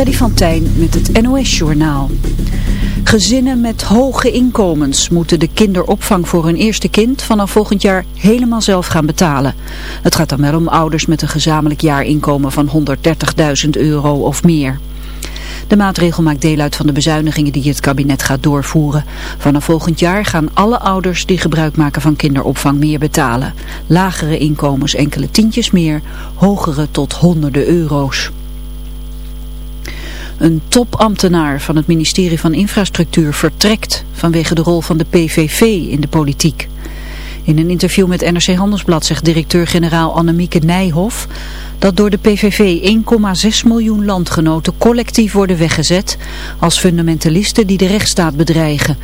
Freddy van Tijn met het NOS-journaal. Gezinnen met hoge inkomens moeten de kinderopvang voor hun eerste kind vanaf volgend jaar helemaal zelf gaan betalen. Het gaat dan wel om ouders met een gezamenlijk jaarinkomen van 130.000 euro of meer. De maatregel maakt deel uit van de bezuinigingen die het kabinet gaat doorvoeren. Vanaf volgend jaar gaan alle ouders die gebruik maken van kinderopvang meer betalen. Lagere inkomens enkele tientjes meer, hogere tot honderden euro's. Een topambtenaar van het ministerie van Infrastructuur vertrekt vanwege de rol van de PVV in de politiek. In een interview met NRC Handelsblad zegt directeur-generaal Annemieke Nijhoff dat door de PVV 1,6 miljoen landgenoten collectief worden weggezet als fundamentalisten die de rechtsstaat bedreigen.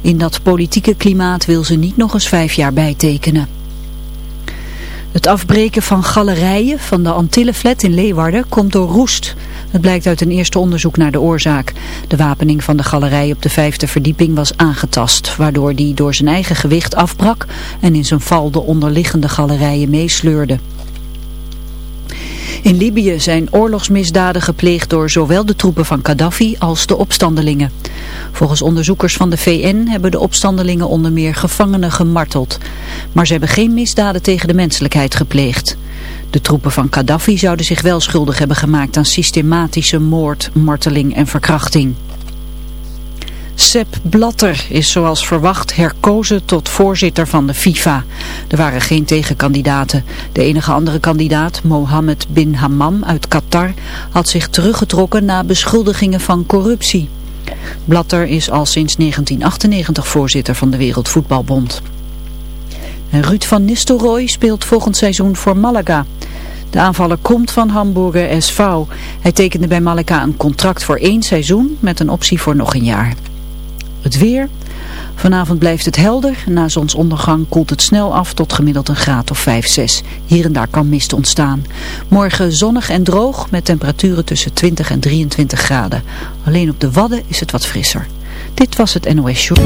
In dat politieke klimaat wil ze niet nog eens vijf jaar bijtekenen. Het afbreken van galerijen van de Antillenflat in Leeuwarden komt door roest. Het blijkt uit een eerste onderzoek naar de oorzaak. De wapening van de galerij op de vijfde verdieping was aangetast, waardoor die door zijn eigen gewicht afbrak en in zijn val de onderliggende galerijen meesleurde. In Libië zijn oorlogsmisdaden gepleegd door zowel de troepen van Gaddafi als de opstandelingen. Volgens onderzoekers van de VN hebben de opstandelingen onder meer gevangenen gemarteld. Maar ze hebben geen misdaden tegen de menselijkheid gepleegd. De troepen van Gaddafi zouden zich wel schuldig hebben gemaakt aan systematische moord, marteling en verkrachting. Sepp Blatter is zoals verwacht herkozen tot voorzitter van de FIFA. Er waren geen tegenkandidaten. De enige andere kandidaat, Mohammed bin Hammam uit Qatar, had zich teruggetrokken na beschuldigingen van corruptie. Blatter is al sinds 1998 voorzitter van de Wereldvoetbalbond. En Ruud van Nistelrooy speelt volgend seizoen voor Malaga. De aanvaller komt van Hamburger SV. Hij tekende bij Malaga een contract voor één seizoen met een optie voor nog een jaar. Het weer. Vanavond blijft het helder. Na zonsondergang koelt het snel af tot gemiddeld een graad of 5, 6. Hier en daar kan mist ontstaan. Morgen zonnig en droog met temperaturen tussen 20 en 23 graden. Alleen op de Wadden is het wat frisser. Dit was het NOS Show.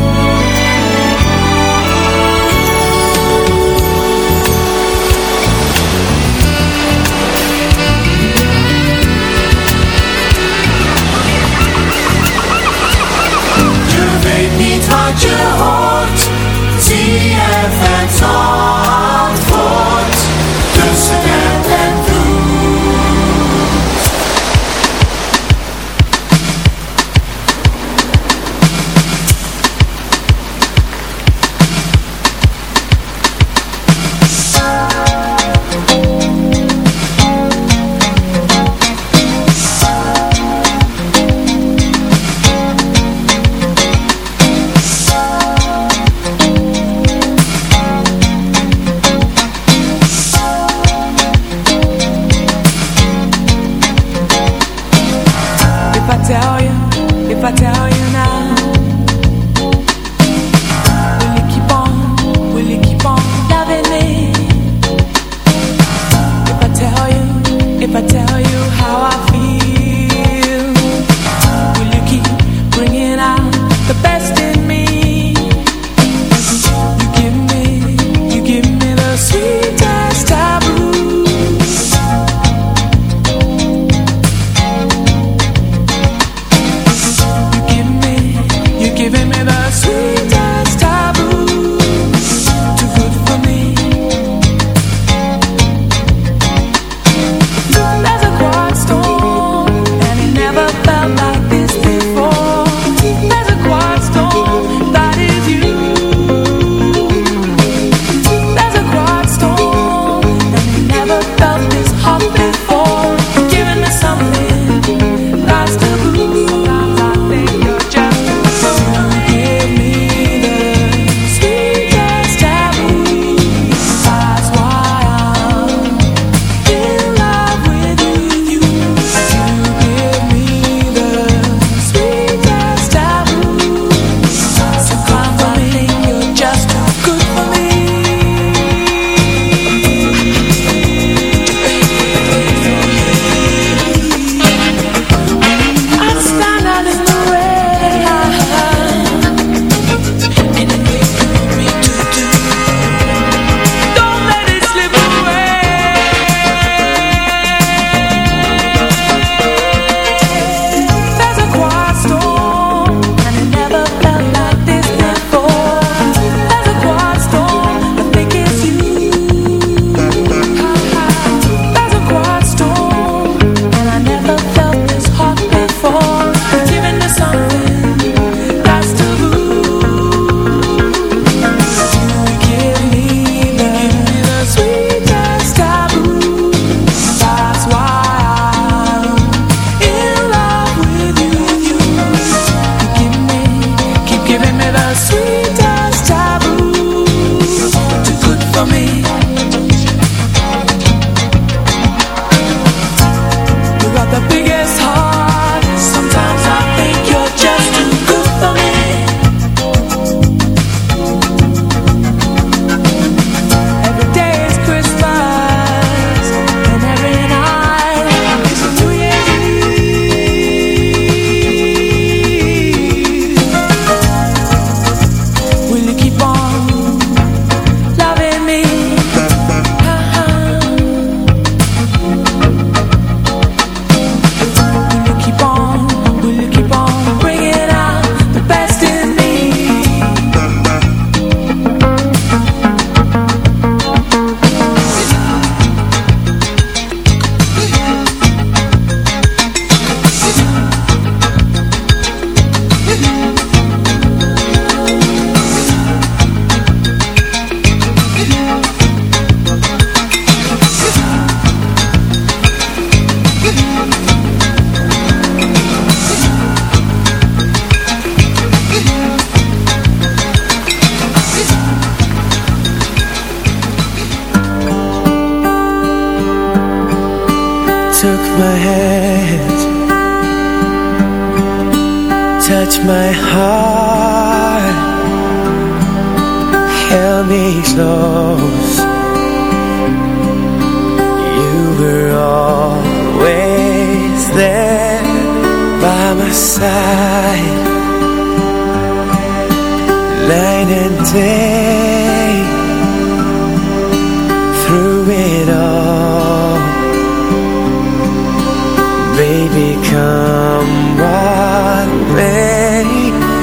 Baby, come what may.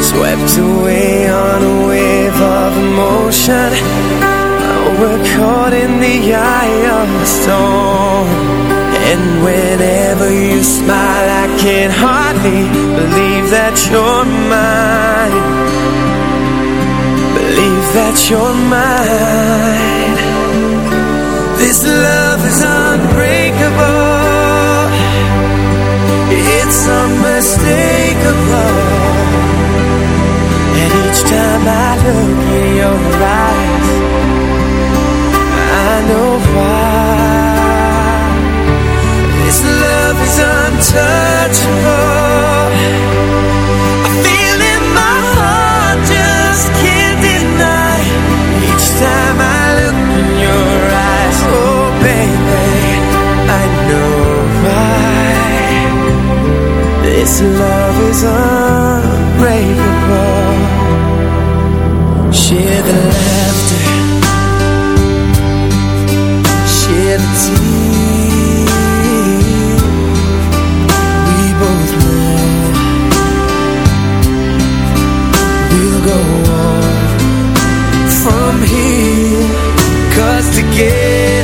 Swept away on a wave of emotion. Now We're caught in the eye of the storm. And whenever you smile I can hardly believe that you're mine. Believe that you're mine. This love is Each time I look in your eyes I know why. This love is untouchable. I feel in my heart Just can't deny. Each time I look in your eyes Oh baby I know why. This love is unbreakable. Share the laughter. Share the tears. We both know We'll go on From here. Cause together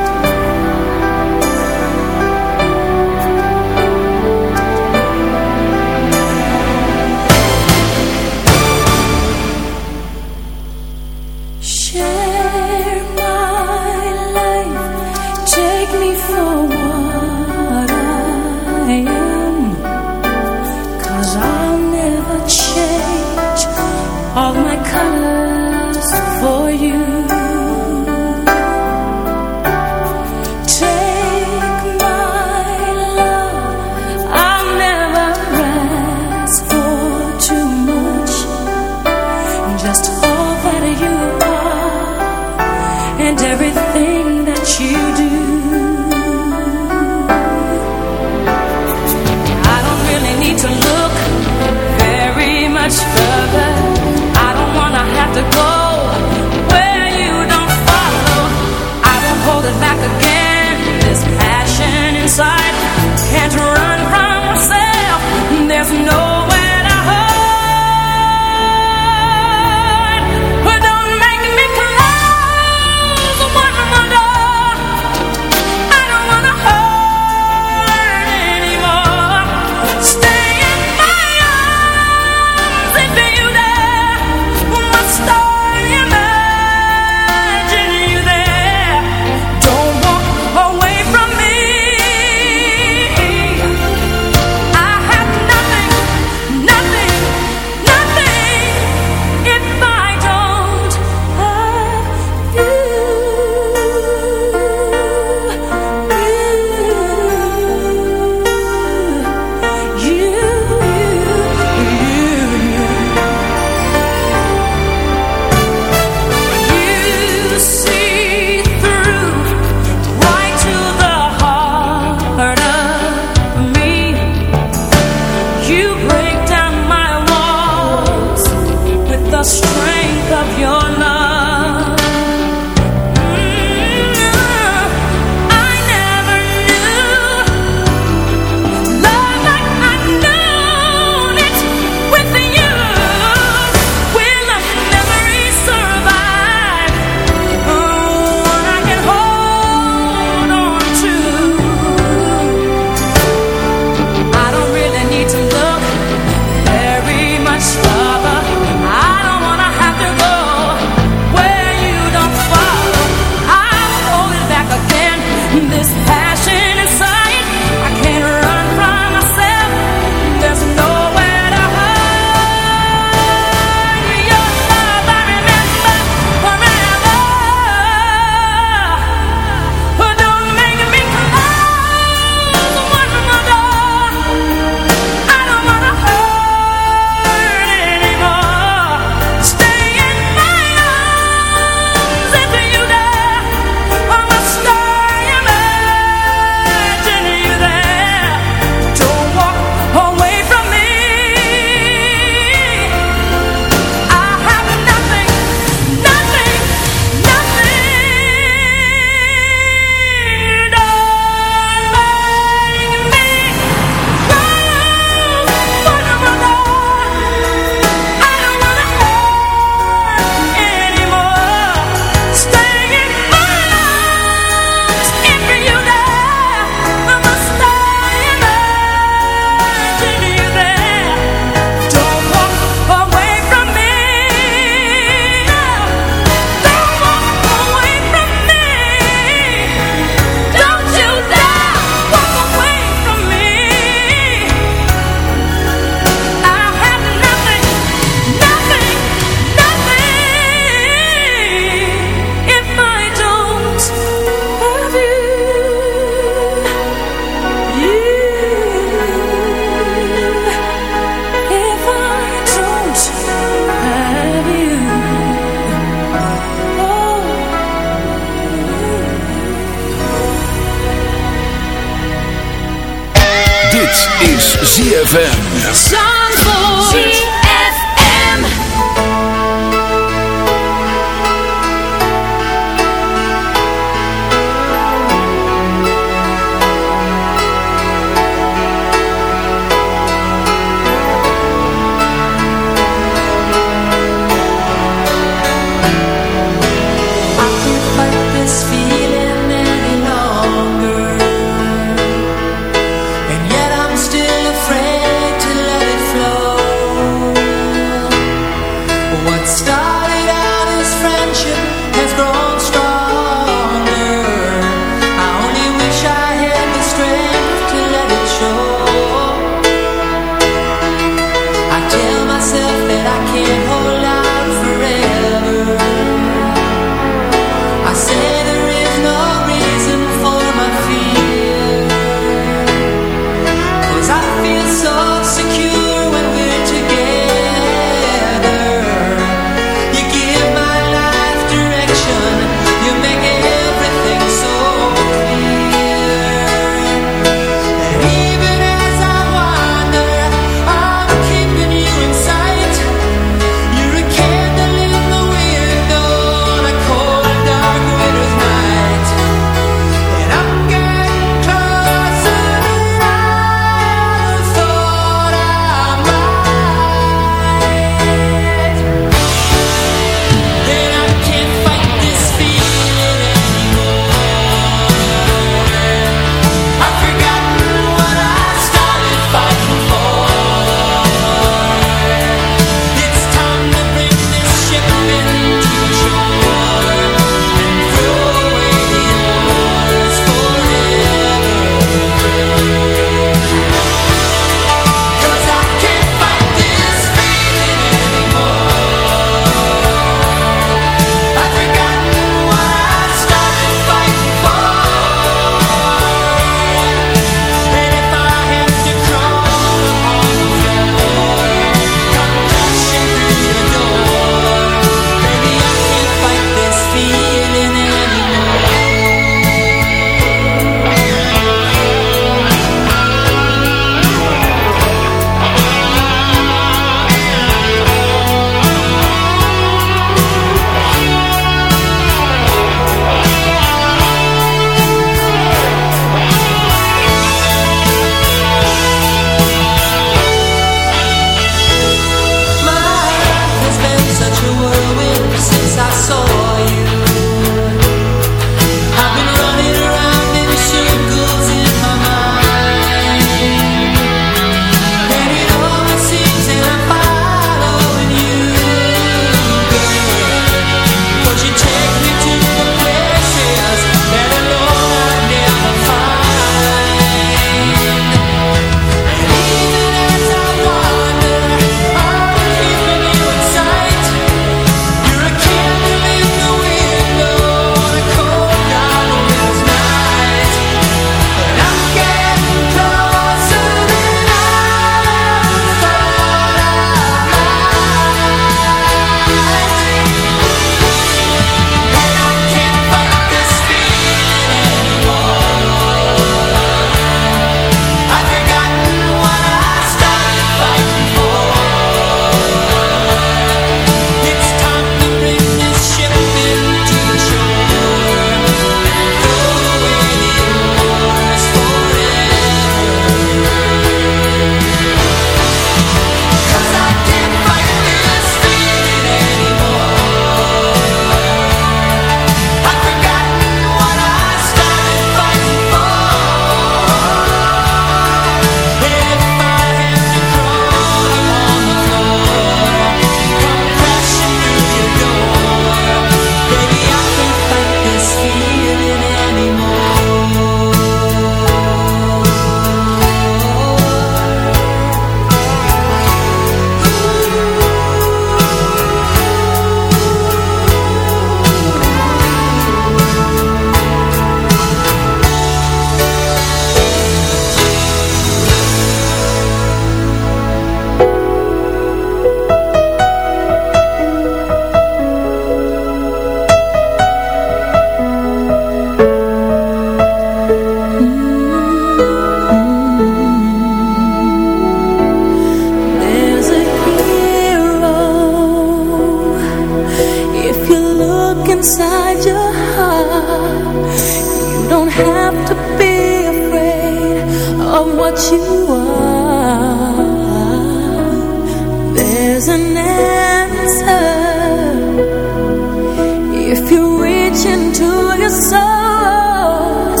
soul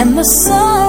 and the soul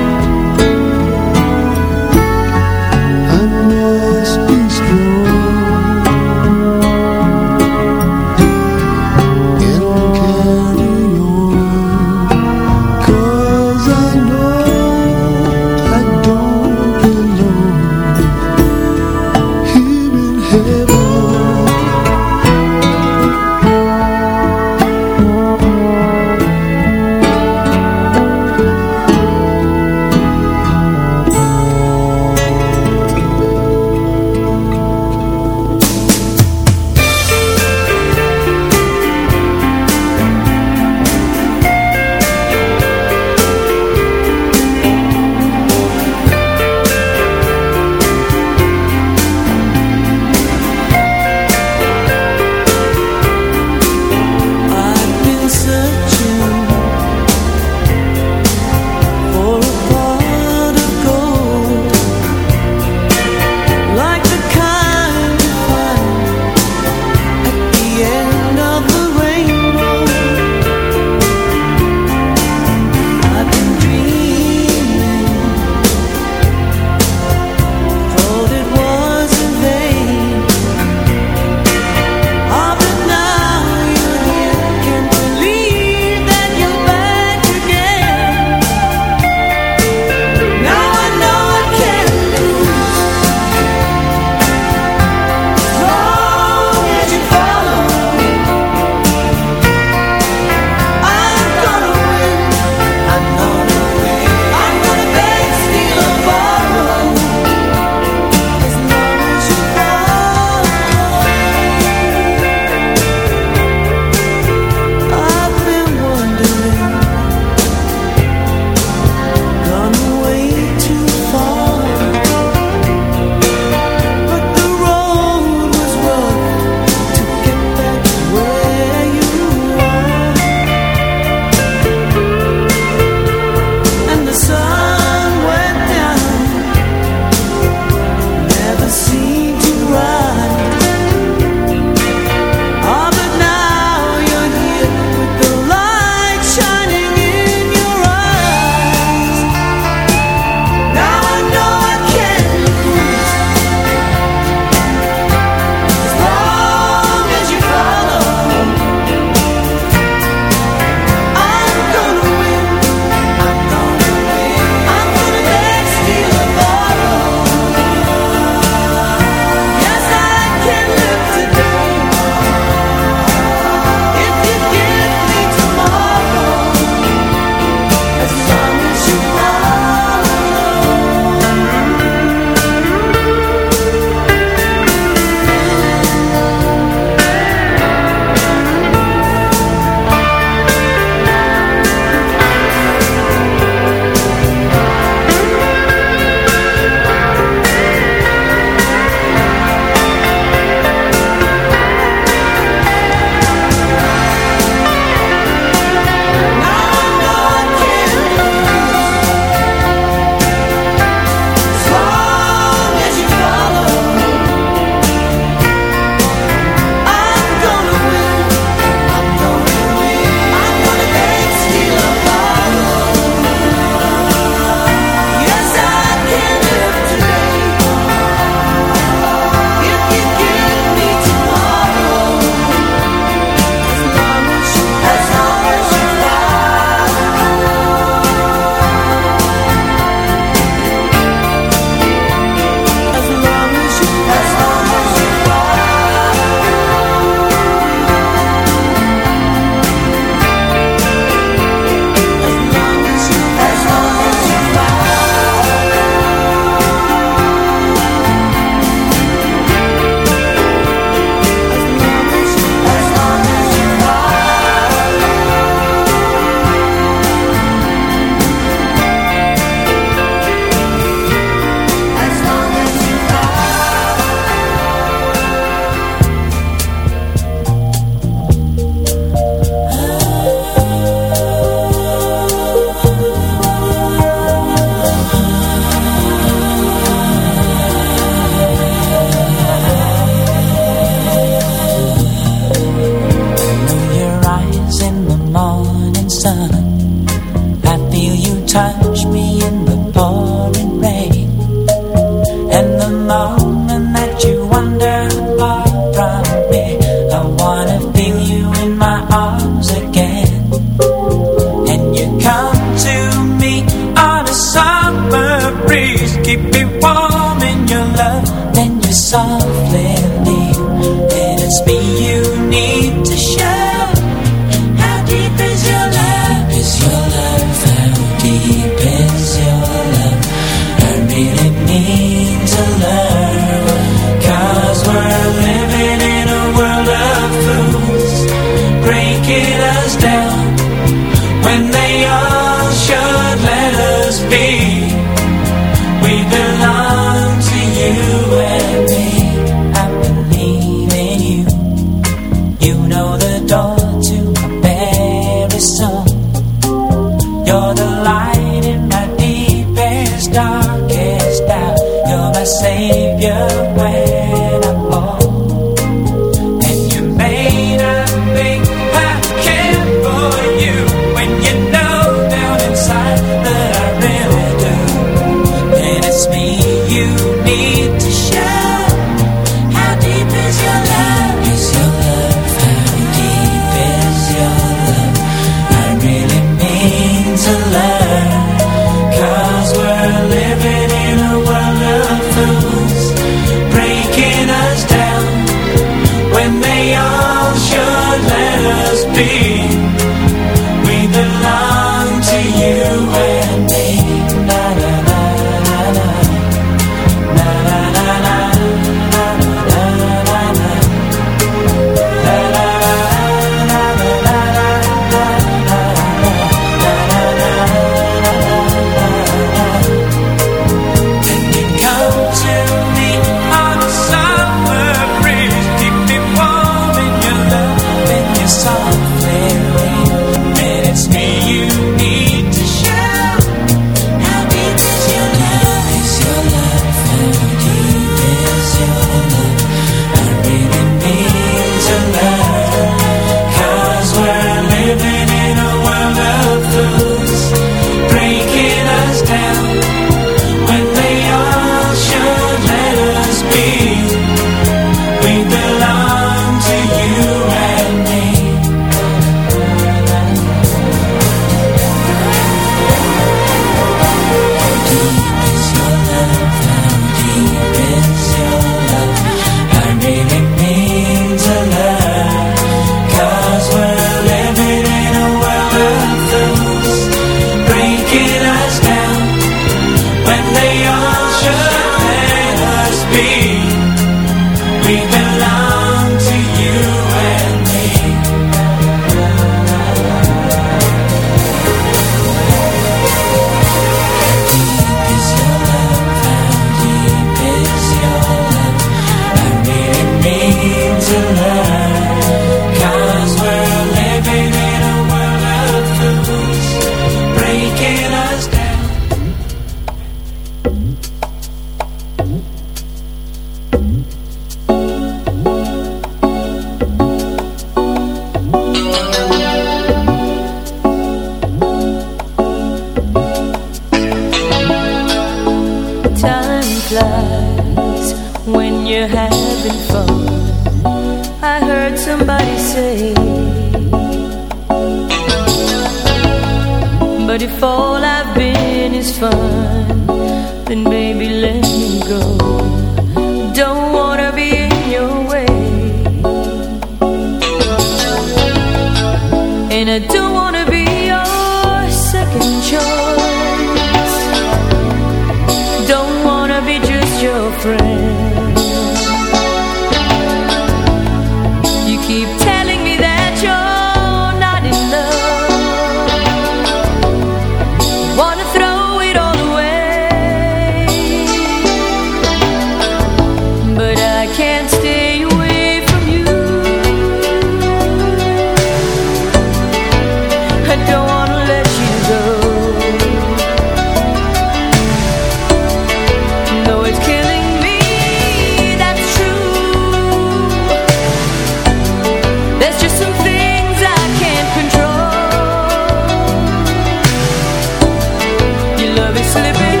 slipping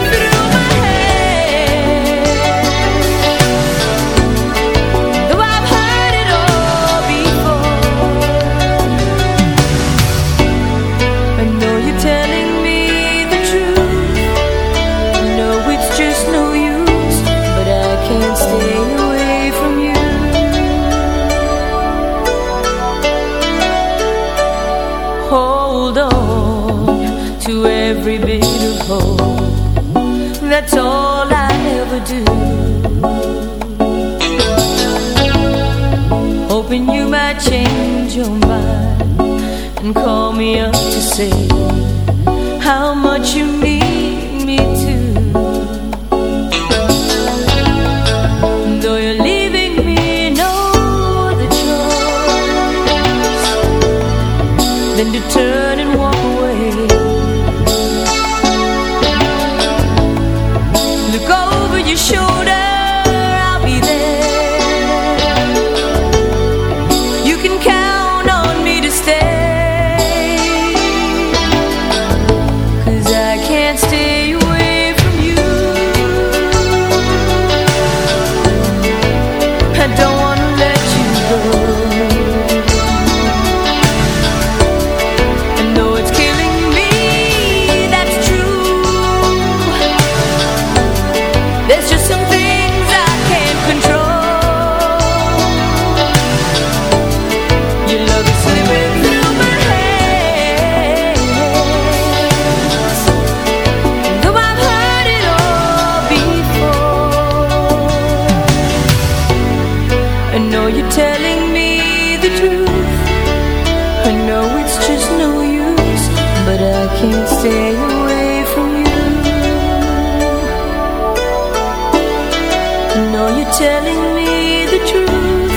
telling me the truth.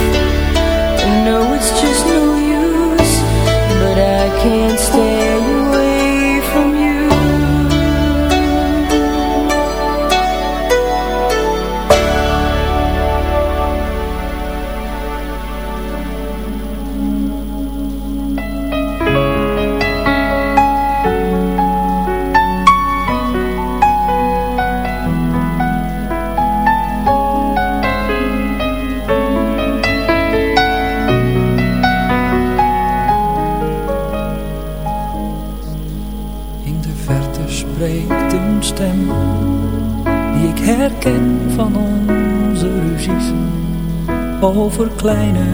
I know it's just no use, but I can't stay. kleine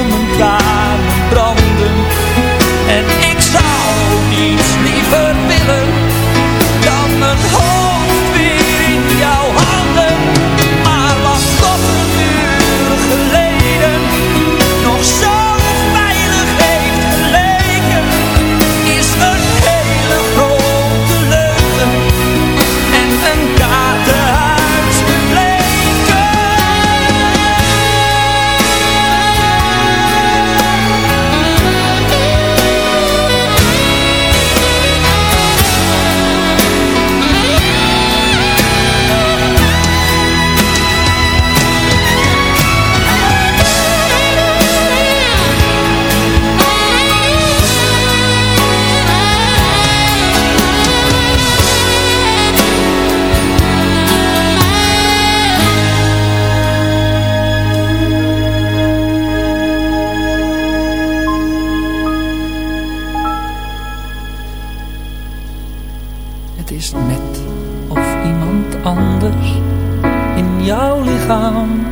in jouw lichaam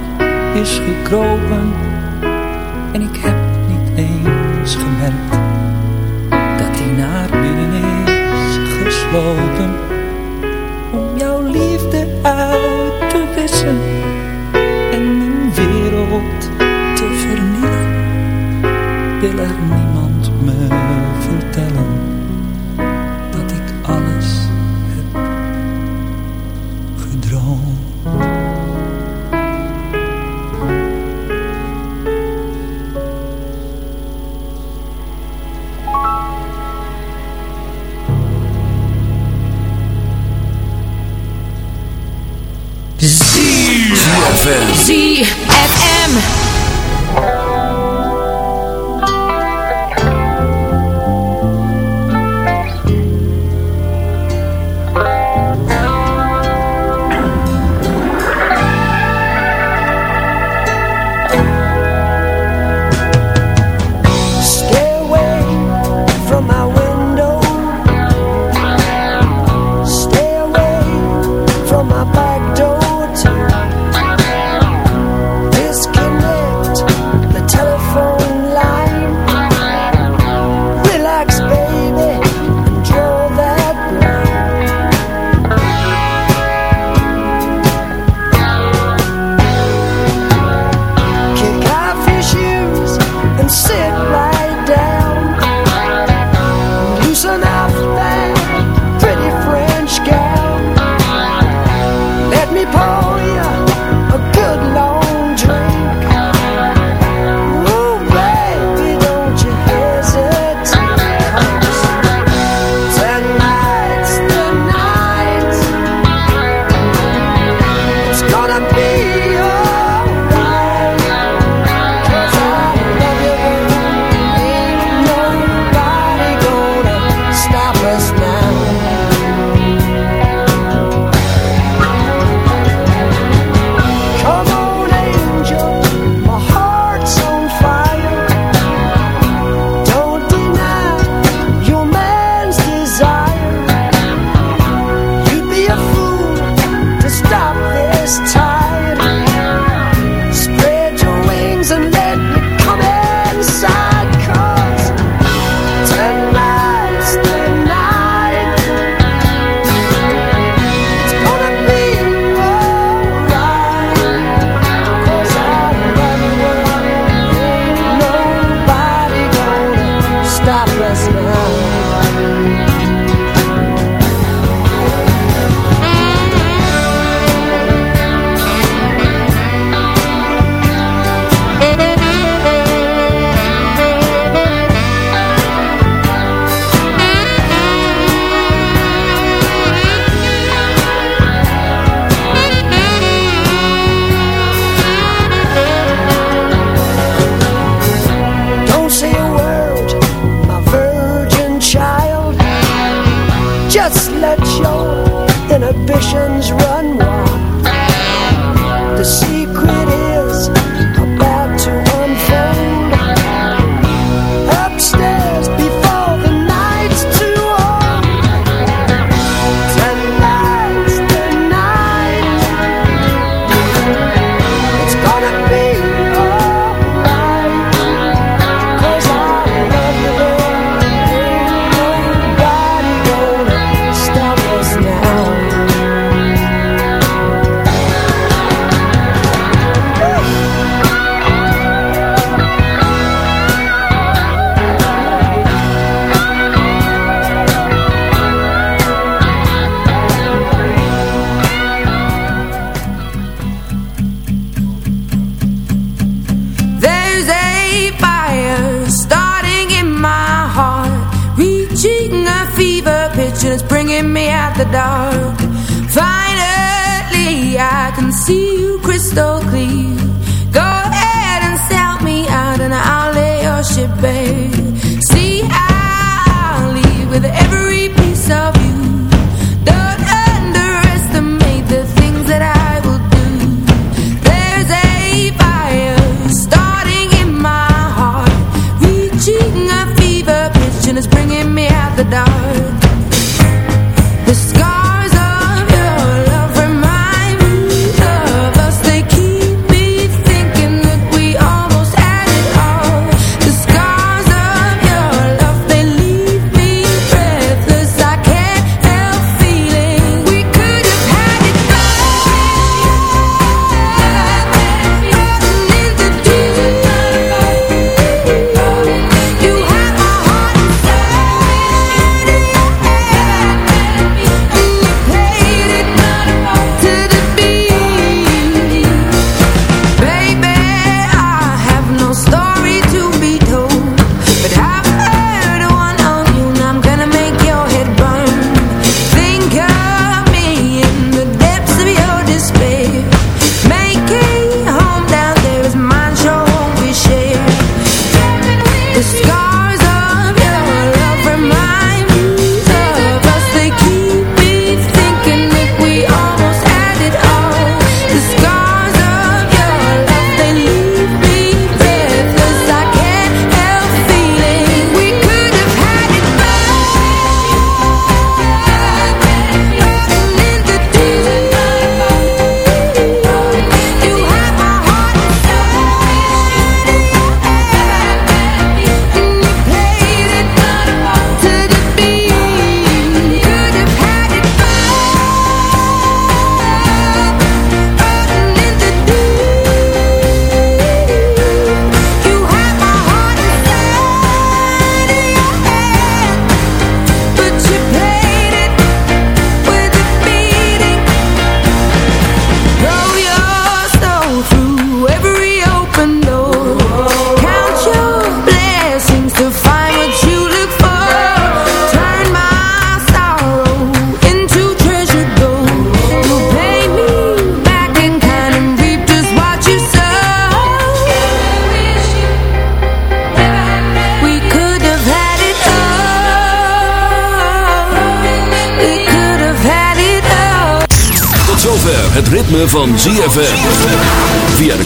is gekropen En ik heb niet eens gemerkt dat die naar binnen is geslopen Om jouw liefde uit te wissen en een wereld te vernietigen. Wil er niet